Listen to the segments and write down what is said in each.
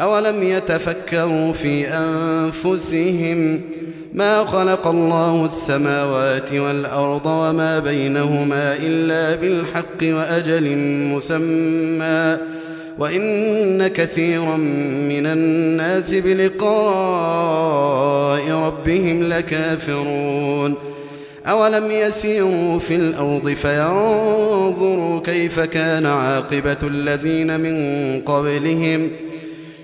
أولم يتفكروا في أنفسهم ما خلق الله السماوات والأرض وما بينهما إلا بالحق وأجل مسمى وإن كثيرا من الناس بلقاء ربهم لكافرون أولم يسيروا في الأرض فينظروا كيف كان عاقبة الذين من قبلهم ۖ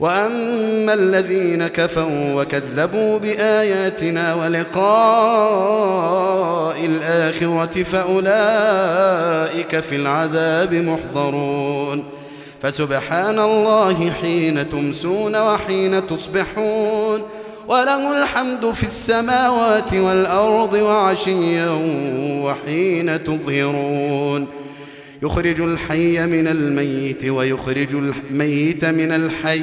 واما الذين كفروا وكذبوا باياتنا ولقاء الاخره فاولئك في العذاب محضرون فسبحان الله حين تمسون وحين تصبحون وله الحمد في السماوات والارض وعشيا وحين تظهرون يخرج الحي من الميت ويخرج الميت من الحي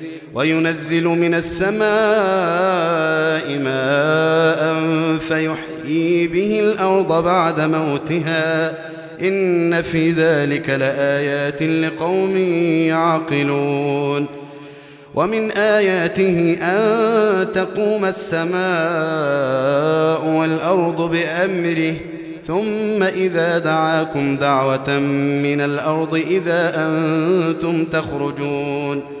وينزل من السماء ماء فيحيي به الأرض بعد موتها. إن في ذلك لآيات لقوم يعقلون. ومن آياته أن تقوم السماء والأرض بأمره. ثم إذا دعاكم دعوة من الأرض إذا أنتم تخرجون.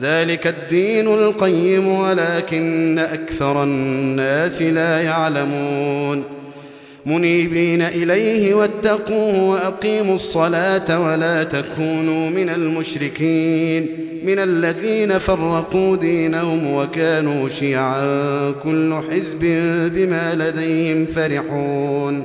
ذلك الدين القيم ولكن أكثر الناس لا يعلمون. منيبين إليه واتقوه وأقيموا الصلاة ولا تكونوا من المشركين. من الذين فرقوا دينهم وكانوا شيعا كل حزب بما لديهم فرحون.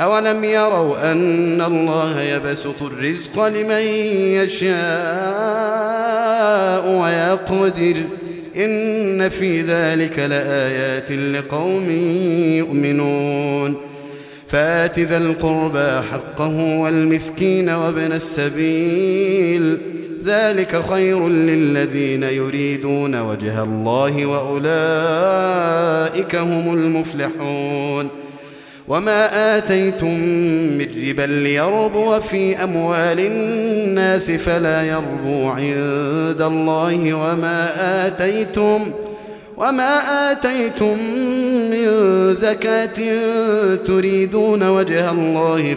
أولم يروا أن الله يبسط الرزق لمن يشاء ويقدر إن في ذلك لآيات لقوم يؤمنون فآت ذا القربى حقه والمسكين وابن السبيل ذلك خير للذين يريدون وجه الله وأولئك هم المفلحون وما آتيتم من ربا ليربو في أموال الناس فلا يربو عند الله وما آتيتم وما آتيتم من زكاة تريدون وجه الله